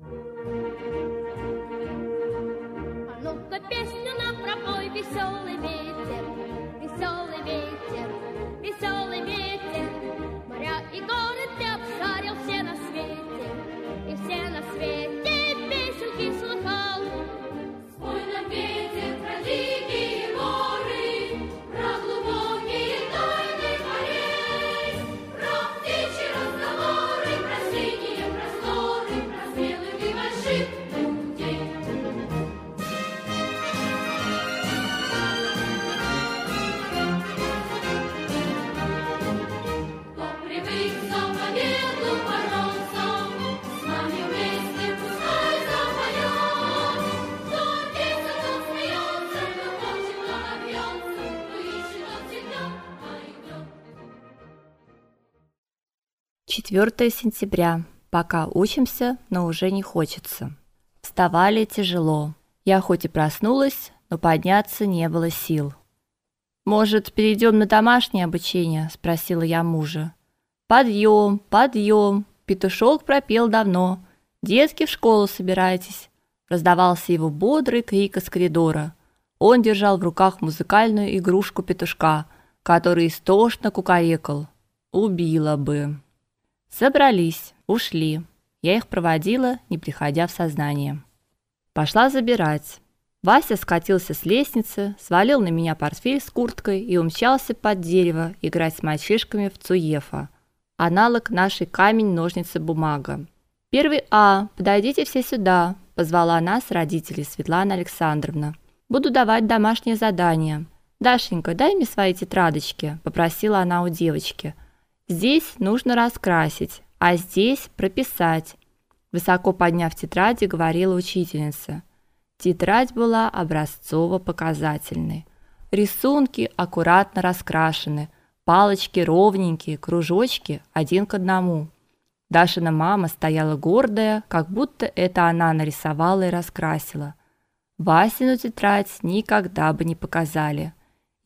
А ну-ка песню нам пропой, веселый 4 сентября. Пока учимся, но уже не хочется. Вставали тяжело. Я хоть и проснулась, но подняться не было сил. Может, перейдем на домашнее обучение, спросила я мужа. Подъем, подъем, петушок пропел давно. Детки в школу собирайтесь. Раздавался его бодрый крик из коридора. Он держал в руках музыкальную игрушку петушка, который истошно кукарекал. Убила бы. Собрались, ушли. Я их проводила, не приходя в сознание. Пошла забирать. Вася скатился с лестницы, свалил на меня портфель с курткой и умчался под дерево играть с мальчишками в Цуефа. Аналог нашей камень-ножницы-бумага. Первый А, подойдите все сюда, позвала нас родители Светлана Александровна. Буду давать домашнее задание. Дашенька, дай мне свои тетрадочки, попросила она у девочки. Здесь нужно раскрасить, а здесь прописать. Высоко подняв тетради, говорила учительница. Тетрадь была образцово-показательной. Рисунки аккуратно раскрашены, палочки ровненькие, кружочки один к одному. Дашина мама стояла гордая, как будто это она нарисовала и раскрасила. Васину тетрадь никогда бы не показали.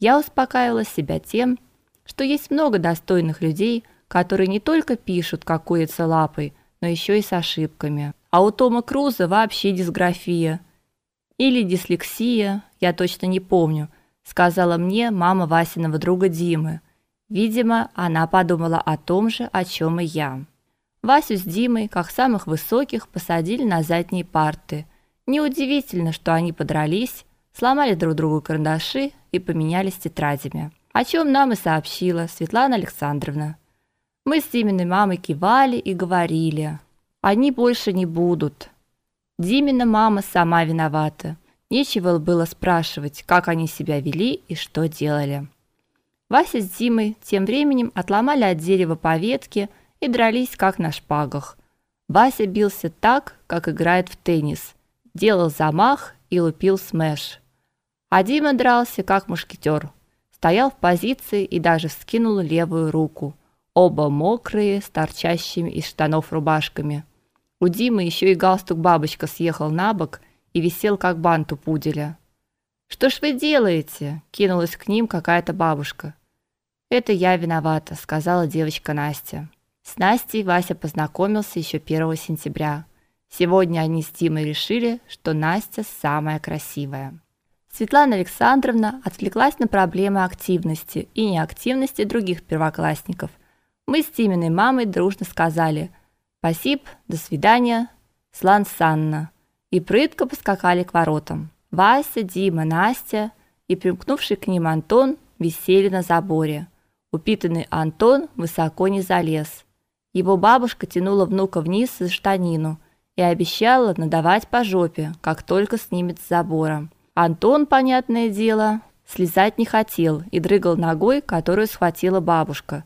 Я успокаивала себя тем, что есть много достойных людей, которые не только пишут как курица лапой, но еще и с ошибками. А у Тома Круза вообще дисграфия или дислексия, я точно не помню, сказала мне мама Васиного друга Димы. Видимо, она подумала о том же, о чем и я. Васю с Димой, как самых высоких, посадили на задние парты. Неудивительно, что они подрались, сломали друг другу карандаши и поменялись тетрадями. О чем нам и сообщила Светлана Александровна. Мы с Диминой мамой кивали и говорили: "Они больше не будут". Димина мама сама виновата. Нечего было спрашивать, как они себя вели и что делали. Вася с Димой тем временем отломали от дерева по ветке и дрались как на шпагах. Вася бился так, как играет в теннис, делал замах и лупил смеш. А Дима дрался как мушкетер, стоял в позиции и даже вскинул левую руку. Оба мокрые, с торчащими из штанов рубашками. У Димы еще и галстук бабочка съехал на бок и висел как бант у пуделя. Что ж вы делаете? кинулась к ним какая-то бабушка. Это я виновата, сказала девочка Настя. С Настей Вася познакомился еще 1 сентября. Сегодня они с Димой решили, что Настя самая красивая. Светлана Александровна отвлеклась на проблемы активности и неактивности других первоклассников. Мы с Тиминой мамой дружно сказали: "Спасибо, до свидания, Слан Санна", и прытко поскакали к воротам. Вася, Дима, Настя и примкнувший к ним Антон висели на заборе. Упитанный Антон высоко не залез. Его бабушка тянула внука вниз за штанину и обещала надавать по жопе, как только снимет с забора. Антон, понятное дело, слезать не хотел и дрыгал ногой, которую схватила бабушка.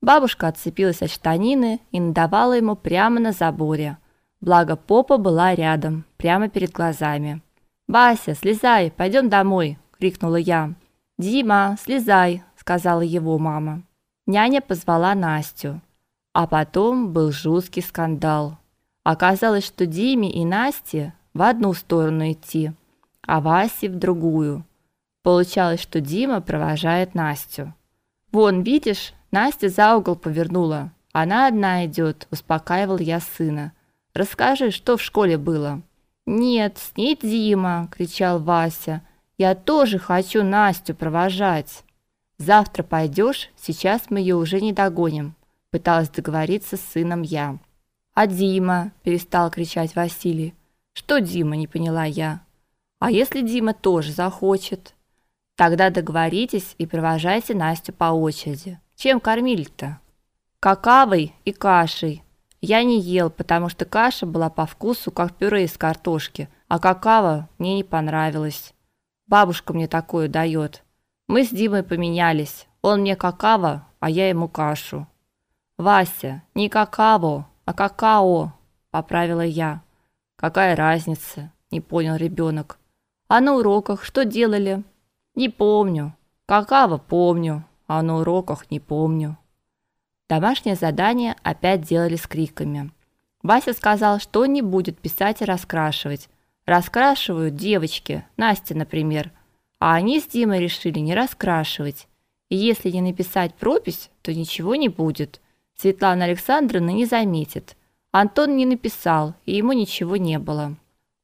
Бабушка отцепилась от штанины и надавала ему прямо на заборе. Благо попа была рядом, прямо перед глазами. "Вася, слезай, пойдем домой", крикнула я. "Дима, слезай", сказала его мама. Няня позвала Настю. А потом был жуткий скандал. Оказалось, что Диме и Насте в одну сторону идти, а Васе в другую. Получалось, что Дима провожает Настю. Вон, видишь, Настя за угол повернула. Она одна идет, успокаивал я сына. Расскажи, что в школе было?» «Нет, с ней Дима!» – кричал Вася. «Я тоже хочу Настю провожать!» «Завтра пойдешь, сейчас мы ее уже не догоним», – пыталась договориться с сыном я. «А Дима?» – перестал кричать Василий. «Что Дима?» – не поняла я. «А если Дима тоже захочет?» «Тогда договоритесь и провожайте Настю по очереди. Чем кормили-то?» «Какавой и кашей», я не ел, потому что каша была по вкусу как пюре из картошки, а какао мне не понравилось. Бабушка мне такое дает. Мы с Димой поменялись. Он мне какао, а я ему кашу. Вася, не какао, а какао, поправила я. Какая разница? Не понял ребенок. А на уроках что делали? Не помню. Какао помню, а на уроках не помню. Домашнее задание опять делали с криками. Вася сказал, что не будет писать и раскрашивать. Раскрашивают девочки, Настя, например. А они с Димой решили не раскрашивать. И если не написать пропись, то ничего не будет. Светлана Александровна не заметит. Антон не написал, и ему ничего не было.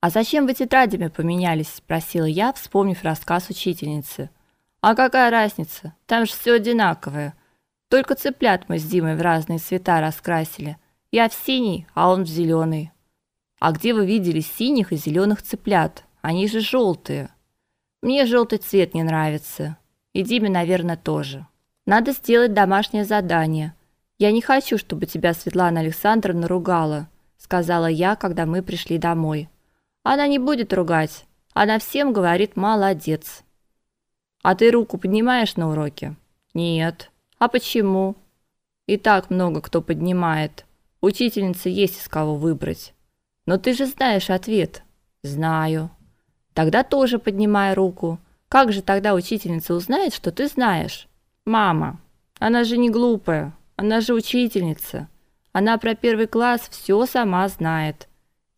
А зачем вы тетрадями поменялись, спросила я, вспомнив рассказ учительницы. А какая разница? Там же все одинаковое. Только цыплят мы с Димой в разные цвета раскрасили. Я в синий, а он в зеленый. А где вы видели синих и зеленых цыплят? Они же желтые. Мне желтый цвет не нравится. И Диме, наверное, тоже. Надо сделать домашнее задание. Я не хочу, чтобы тебя Светлана Александровна ругала, сказала я, когда мы пришли домой. Она не будет ругать. Она всем говорит: "Молодец". А ты руку поднимаешь на уроке? Нет. А почему? И так много кто поднимает. Учительница есть из кого выбрать. Но ты же знаешь ответ. Знаю. Тогда тоже поднимай руку. Как же тогда учительница узнает, что ты знаешь? Мама, она же не глупая, она же учительница. Она про первый класс все сама знает.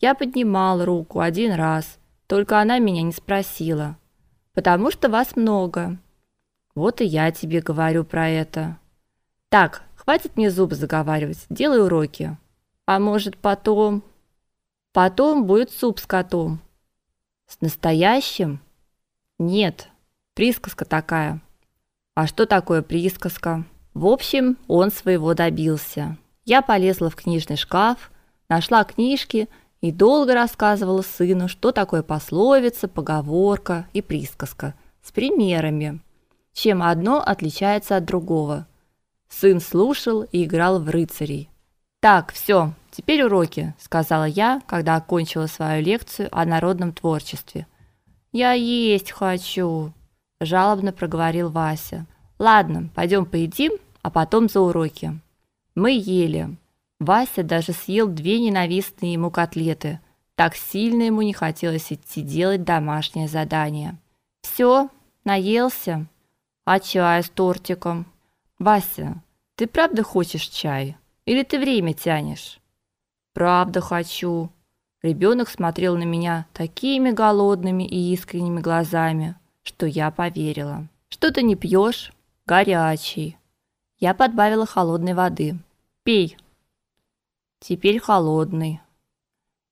Я поднимал руку один раз, только она меня не спросила. Потому что вас много. Вот и я тебе говорю про это. Так, хватит мне зубы заговаривать. Делай уроки. А может, потом Потом будет суп с котом. С настоящим? Нет, присказка такая. А что такое присказка? В общем, он своего добился. Я полезла в книжный шкаф, нашла книжки и долго рассказывала сыну, что такое пословица, поговорка и присказка с примерами, чем одно отличается от другого. Сын слушал и играл в рыцарей. Так, все, теперь уроки, сказала я, когда окончила свою лекцию о народном творчестве. Я есть хочу, жалобно проговорил Вася. Ладно, пойдем поедим, а потом за уроки. Мы ели. Вася даже съел две ненавистные ему котлеты. Так сильно ему не хотелось идти делать домашнее задание. Все, наелся. А чай с тортиком? Вася, ты правда хочешь чай? Или ты время тянешь? Правда хочу. Ребенок смотрел на меня такими голодными и искренними глазами, что я поверила. Что ты не пьешь? Горячий. Я подбавила холодной воды. Пей. Теперь холодный.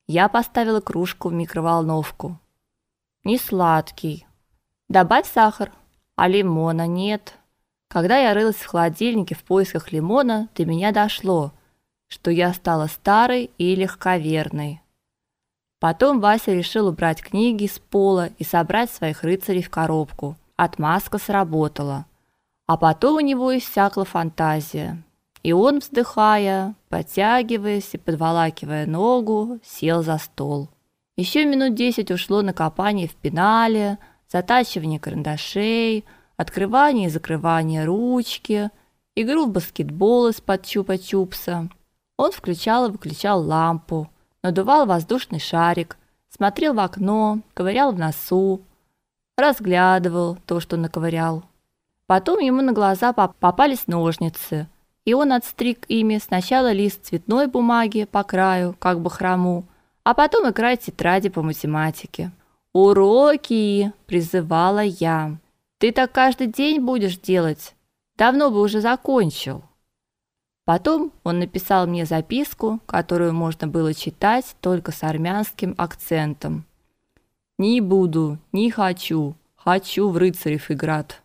Я поставила кружку в микроволновку. Не сладкий. Добавь сахар. А лимона нет. Когда я рылась в холодильнике в поисках лимона, до меня дошло, что я стала старой и легковерной. Потом Вася решил убрать книги с пола и собрать своих рыцарей в коробку. Отмазка сработала. А потом у него иссякла фантазия. И он, вздыхая, подтягиваясь и подволакивая ногу, сел за стол. Еще минут десять ушло на копание в пенале, затачивание карандашей, открывание и закрывание ручки, игру в баскетбол из-под чупа-чупса. Он включал и выключал лампу, надувал воздушный шарик, смотрел в окно, ковырял в носу, разглядывал то, что наковырял. Потом ему на глаза попались ножницы, и он отстриг ими сначала лист цветной бумаги по краю, как бы хрому, а потом и край тетради по математике. «Уроки!» – призывала я. Ты так каждый день будешь делать? Давно бы уже закончил. Потом он написал мне записку, которую можно было читать только с армянским акцентом. «Не буду, не хочу, хочу в рыцарев играть».